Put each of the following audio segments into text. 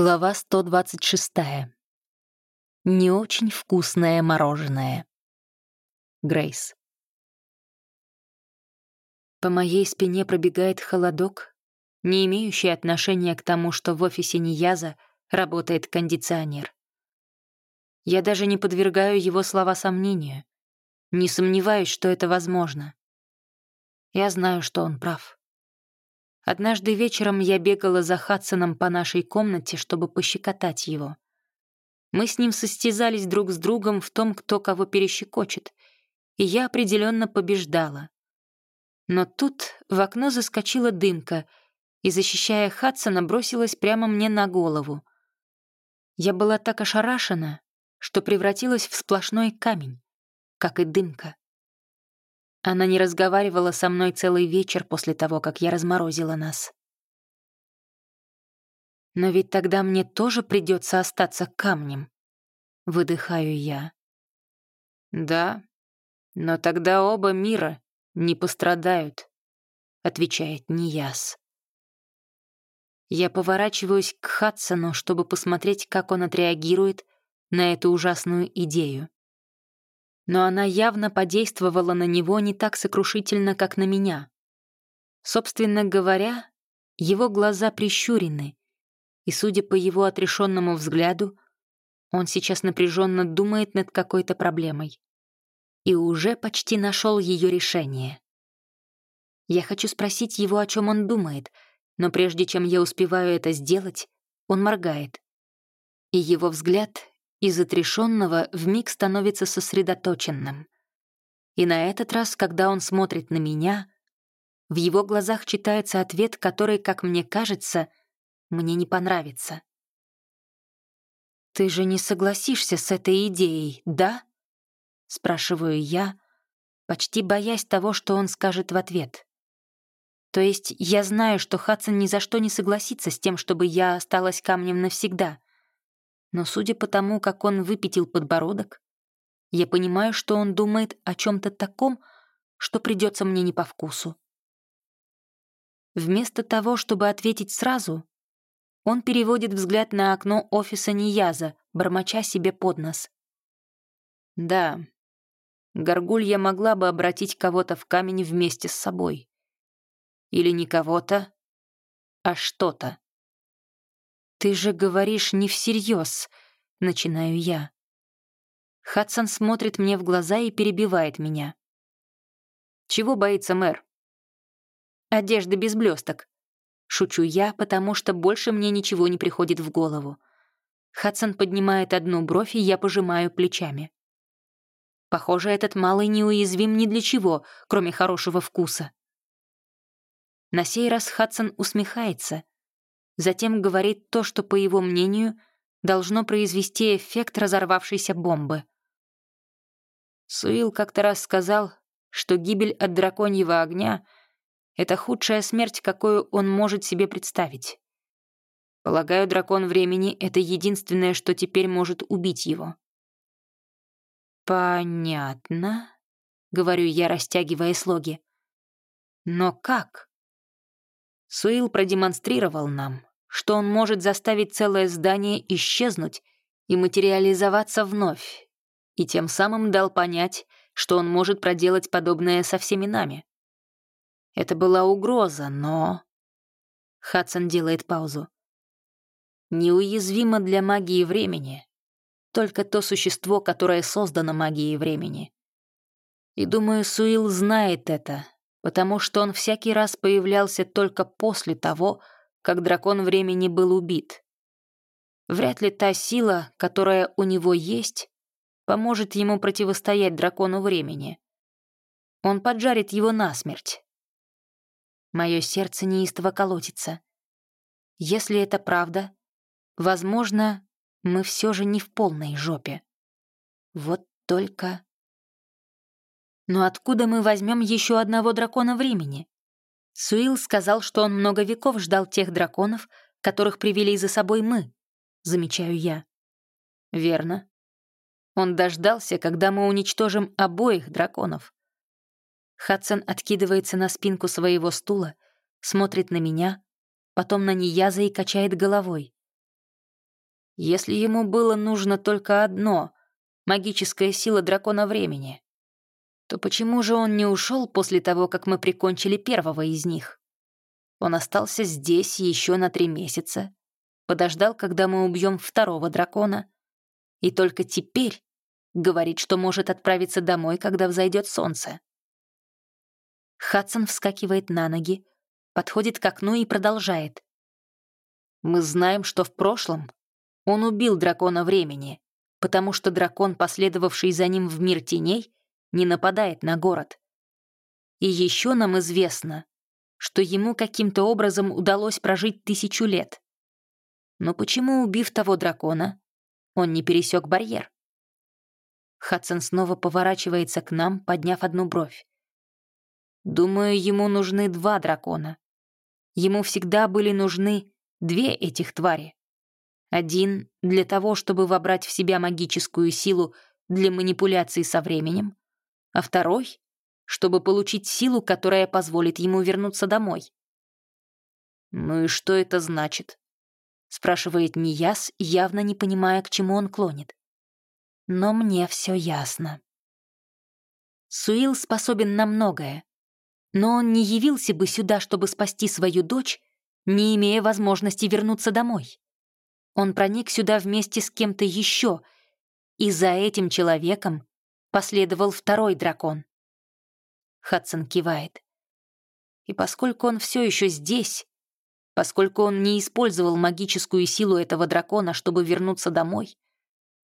Глава 126. Не очень вкусное мороженое. Грейс. По моей спине пробегает холодок, не имеющий отношения к тому, что в офисе Нияза работает кондиционер. Я даже не подвергаю его слова сомнению, не сомневаюсь, что это возможно. Я знаю, что он прав. Однажды вечером я бегала за Хадсоном по нашей комнате, чтобы пощекотать его. Мы с ним состязались друг с другом в том, кто кого перещекочет, и я определенно побеждала. Но тут в окно заскочила дымка и, защищая Хадсона, бросилась прямо мне на голову. Я была так ошарашена, что превратилась в сплошной камень, как и дымка. Она не разговаривала со мной целый вечер после того, как я разморозила нас. Но ведь тогда мне тоже придется остаться камнем. Выдыхаю я. Да, но тогда оба мира не пострадают, отвечает Нияс. Я поворачиваюсь к Хадсону, чтобы посмотреть, как он отреагирует на эту ужасную идею но она явно подействовала на него не так сокрушительно, как на меня. Собственно говоря, его глаза прищурены, и, судя по его отрешенному взгляду, он сейчас напряженно думает над какой-то проблемой и уже почти нашел ее решение. Я хочу спросить его, о чем он думает, но прежде чем я успеваю это сделать, он моргает. И его взгляд из отрешенного вмиг становится сосредоточенным. И на этот раз, когда он смотрит на меня, в его глазах читается ответ, который, как мне кажется, мне не понравится. «Ты же не согласишься с этой идеей, да?» — спрашиваю я, почти боясь того, что он скажет в ответ. То есть я знаю, что Хадсон ни за что не согласится с тем, чтобы я осталась камнем навсегда но судя по тому, как он выпятил подбородок, я понимаю, что он думает о чем-то таком, что придется мне не по вкусу. Вместо того, чтобы ответить сразу, он переводит взгляд на окно офиса Нияза, бормоча себе под нос. «Да, Горгулья могла бы обратить кого-то в камень вместе с собой. Или не кого-то, а что-то. «Ты же говоришь не всерьез», — начинаю я. Хадсон смотрит мне в глаза и перебивает меня. «Чего боится мэр?» «Одежда без блесток», — шучу я, потому что больше мне ничего не приходит в голову. Хадсон поднимает одну бровь, и я пожимаю плечами. Похоже, этот малый неуязвим ни для чего, кроме хорошего вкуса. На сей раз Хадсон усмехается, затем говорит то, что, по его мнению, должно произвести эффект разорвавшейся бомбы. Суил как-то раз сказал, что гибель от драконьего огня — это худшая смерть, какую он может себе представить. Полагаю, дракон времени — это единственное, что теперь может убить его. «Понятно», — говорю я, растягивая слоги. «Но как?» Суил продемонстрировал нам, что он может заставить целое здание исчезнуть и материализоваться вновь, и тем самым дал понять, что он может проделать подобное со всеми нами. Это была угроза, но... Хадсон делает паузу. Неуязвимо для магии времени. Только то существо, которое создано магией времени. И думаю, Суил знает это, потому что он всякий раз появлялся только после того, дракон времени был убит. Вряд ли та сила, которая у него есть, поможет ему противостоять дракону времени. Он поджарит его насмерть. Мое сердце неистово колотится. Если это правда, возможно, мы все же не в полной жопе. Вот только... Но откуда мы возьмем еще одного дракона времени? Суил сказал, что он много веков ждал тех драконов, которых привели за собой мы, замечаю я. Верно. Он дождался, когда мы уничтожим обоих драконов. Хадсон откидывается на спинку своего стула, смотрит на меня, потом на Нияза и качает головой. Если ему было нужно только одно — магическая сила дракона времени, то почему же он не ушел после того, как мы прикончили первого из них? Он остался здесь еще на три месяца, подождал, когда мы убьем второго дракона, и только теперь говорит, что может отправиться домой, когда взойдет солнце. Хадсон вскакивает на ноги, подходит к окну и продолжает. «Мы знаем, что в прошлом он убил дракона времени, потому что дракон, последовавший за ним в мир теней, не нападает на город. И еще нам известно, что ему каким-то образом удалось прожить тысячу лет. Но почему, убив того дракона, он не пересек барьер? Хадсон снова поворачивается к нам, подняв одну бровь. Думаю, ему нужны два дракона. Ему всегда были нужны две этих твари. Один для того, чтобы вобрать в себя магическую силу для манипуляции со временем, а второй — чтобы получить силу, которая позволит ему вернуться домой. «Ну и что это значит?» — спрашивает Нияс, явно не понимая, к чему он клонит. Но мне все ясно. Суил способен на многое, но он не явился бы сюда, чтобы спасти свою дочь, не имея возможности вернуться домой. Он проник сюда вместе с кем-то еще, и за этим человеком последовал второй дракон. Хадсон кивает. И поскольку он все еще здесь, поскольку он не использовал магическую силу этого дракона, чтобы вернуться домой,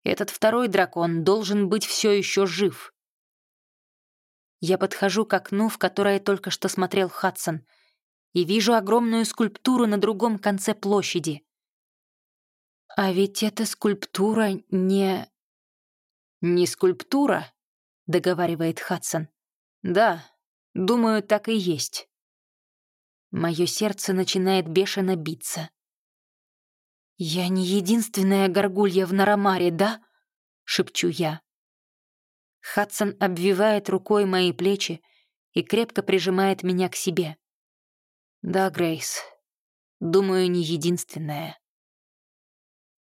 этот второй дракон должен быть все еще жив. Я подхожу к окну, в которое только что смотрел Хадсон, и вижу огромную скульптуру на другом конце площади. А ведь эта скульптура не... «Не скульптура», — договаривает Хадсон. «Да, думаю, так и есть». Мое сердце начинает бешено биться. «Я не единственная горгулья в Нарамаре, да?» — шепчу я. Хадсон обвивает рукой мои плечи и крепко прижимает меня к себе. «Да, Грейс, думаю, не единственная».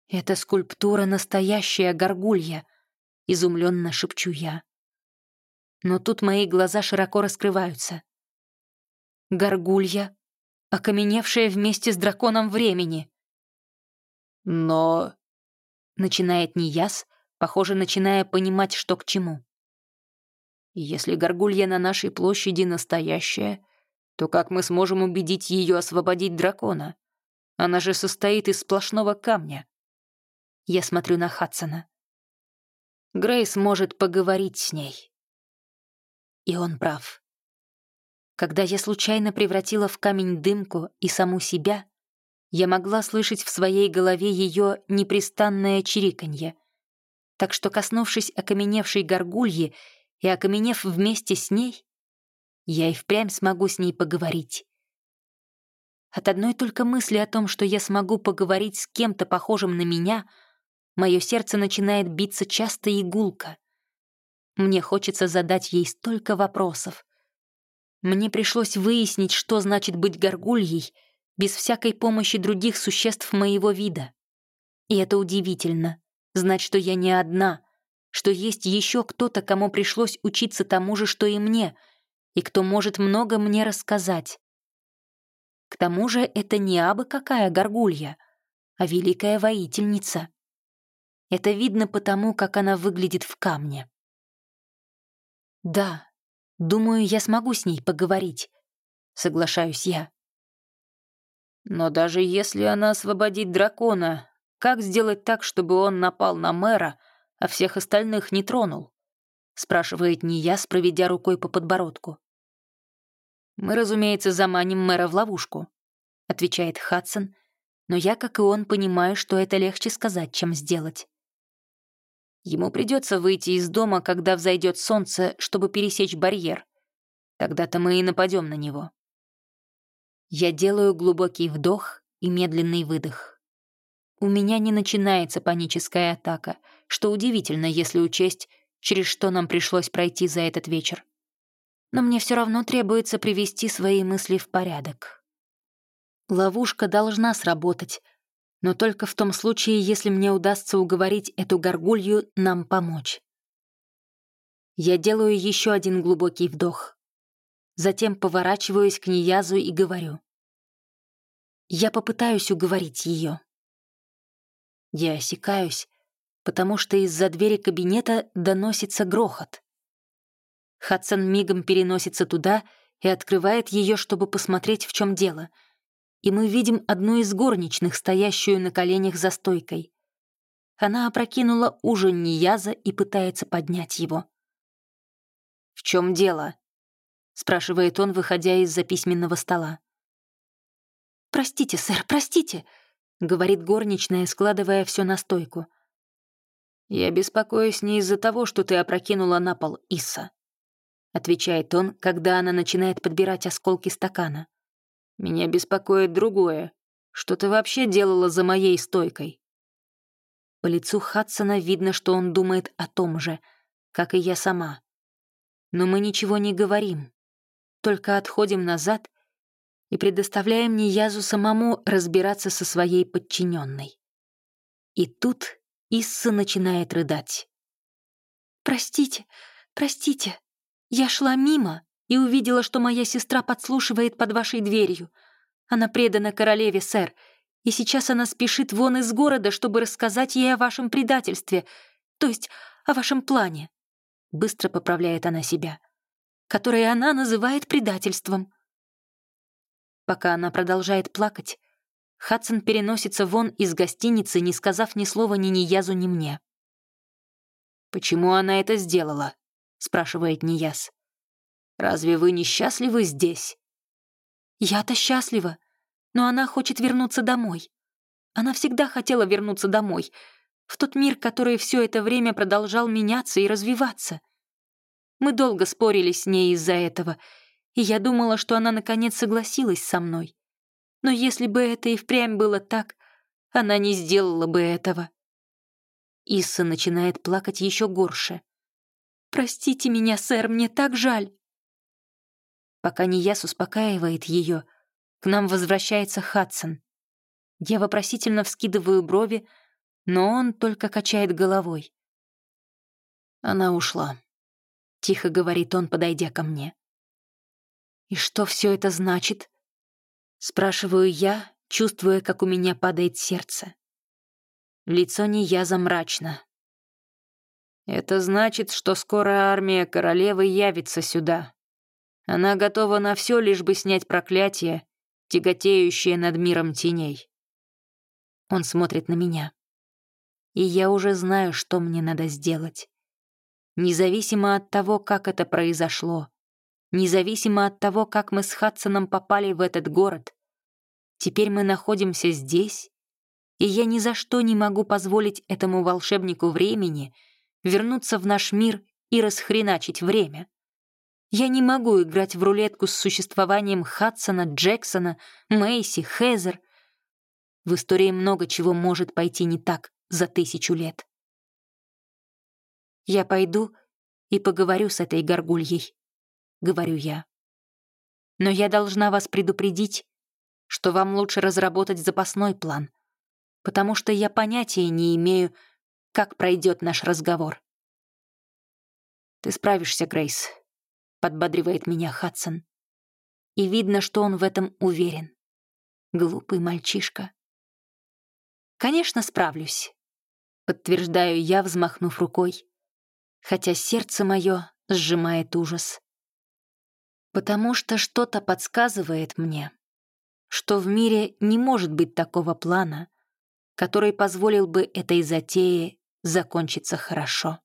«Это скульптура настоящая горгулья», — изумленно шепчу я. Но тут мои глаза широко раскрываются. Горгулья, окаменевшая вместе с драконом времени. «Но...» — начинает Нияс, похоже, начиная понимать, что к чему. «Если горгулья на нашей площади настоящая, то как мы сможем убедить ее освободить дракона? Она же состоит из сплошного камня». Я смотрю на Хадсона. Грейс может поговорить с ней. И он прав. Когда я случайно превратила в камень дымку и саму себя, я могла слышать в своей голове ее непрестанное чириканье. Так что, коснувшись окаменевшей горгульи и окаменев вместе с ней, я и впрямь смогу с ней поговорить. От одной только мысли о том, что я смогу поговорить с кем-то похожим на меня, мое сердце начинает биться часто и гулко. Мне хочется задать ей столько вопросов. Мне пришлось выяснить, что значит быть горгульей — без всякой помощи других существ моего вида. И это удивительно, знать, что я не одна, что есть еще кто-то, кому пришлось учиться тому же, что и мне, и кто может много мне рассказать. К тому же это не абы какая горгулья, а великая воительница. Это видно потому, как она выглядит в камне. Да, думаю, я смогу с ней поговорить, соглашаюсь я. Но даже если она освободит дракона, как сделать так, чтобы он напал на мэра, а всех остальных не тронул? Спрашивает Нияс, проведя рукой по подбородку. «Мы, разумеется, заманим мэра в ловушку», — отвечает Хадсон, но я, как и он, понимаю, что это легче сказать, чем сделать. Ему придется выйти из дома, когда взойдет солнце, чтобы пересечь барьер. Тогда-то мы и нападем на него. Я делаю глубокий вдох и медленный выдох. У меня не начинается паническая атака, что удивительно, если учесть, через что нам пришлось пройти за этот вечер. Но мне все равно требуется привести свои мысли в порядок. Ловушка должна сработать, Но только в том случае, если мне удастся уговорить эту горгулью нам помочь. Я делаю еще один глубокий вдох. Затем поворачиваюсь к Ниязу и говорю. Я попытаюсь уговорить ее. Я осекаюсь, потому что из-за двери кабинета доносится грохот. Хадсон мигом переносится туда и открывает ее, чтобы посмотреть, в чем дело. И мы видим одну из горничных, стоящую на коленях за стойкой. Она опрокинула ужин Нияза и пытается поднять его. «В чем дело?» — спрашивает он, выходя из-за письменного стола. «Простите, сэр, простите», — говорит горничная, складывая все на стойку. «Я беспокоюсь не из-за того, что ты опрокинула на пол Исса», — отвечает он, когда она начинает подбирать осколки стакана. «Меня беспокоит другое. Что ты вообще делала за моей стойкой?» По лицу Хадсона видно, что он думает о том же, как и я сама. Но мы ничего не говорим, только отходим назад и предоставляем Ниязу самому разбираться со своей подчиненной. И тут Исса начинает рыдать. «Простите, простите, я шла мимо и увидела, что моя сестра подслушивает под вашей дверью. Она предана королеве, сэр, и сейчас она спешит вон из города, чтобы рассказать ей о вашем предательстве, то есть о вашем плане». Быстро поправляет она себя. «Которое она называет предательством». Пока она продолжает плакать, Хадсон переносится вон из гостиницы, не сказав ни слова ни Ниязу, ни мне. «Почему она это сделала?» — спрашивает Нияз. «Разве вы не счастливы здесь?» «Я-то счастлива, но она хочет вернуться домой. Она всегда хотела вернуться домой, в тот мир, который все это время продолжал меняться и развиваться. Мы долго спорили с ней из-за этого — и я думала, что она наконец согласилась со мной. Но если бы это и впрямь было так, она не сделала бы этого. Исса начинает плакать еще горше. «Простите меня, сэр, мне так жаль!» Пока Нияс успокаивает ее, к нам возвращается Хадсон. Я вопросительно вскидываю брови, но он только качает головой. Она ушла. Тихо говорит он, подойдя ко мне. «И что все это значит?» Спрашиваю я, чувствуя, как у меня падает сердце. Лицо я замрачно. «Это значит, что скоро армия королевы явится сюда. Она готова на все, лишь бы снять проклятие, тяготеющее над миром теней». Он смотрит на меня. И я уже знаю, что мне надо сделать. Независимо от того, как это произошло, независимо от того, как мы с Хадсоном попали в этот город. Теперь мы находимся здесь, и я ни за что не могу позволить этому волшебнику времени вернуться в наш мир и расхреначить время. Я не могу играть в рулетку с существованием Хадсона, Джексона, Мэйси, Хезер. В истории много чего может пойти не так за тысячу лет. Я пойду и поговорю с этой горгульей. — говорю я. «Но я должна вас предупредить, что вам лучше разработать запасной план, потому что я понятия не имею, как пройдет наш разговор». «Ты справишься, Грейс», — подбадривает меня Хадсон. И видно, что он в этом уверен. Глупый мальчишка. «Конечно, справлюсь», — подтверждаю я, взмахнув рукой, хотя сердце мое сжимает ужас. Потому что что-то подсказывает мне, что в мире не может быть такого плана, который позволил бы этой затее закончиться хорошо.